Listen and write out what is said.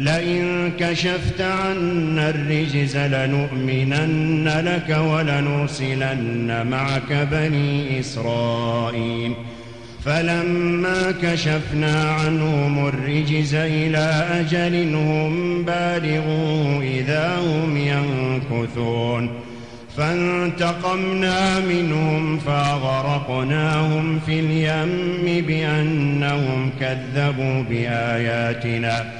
لئن كشفت عنا الرجز لنؤمنن لك ولنرسلن معك بني إسرائيل. فلما كشفنا عنهم الرجز إلى أجل هم بالغوا إذا هم ينكثون. فانتقمنا منهم فأغرقناهم في اليم بأنهم كذبوا بآياتنا.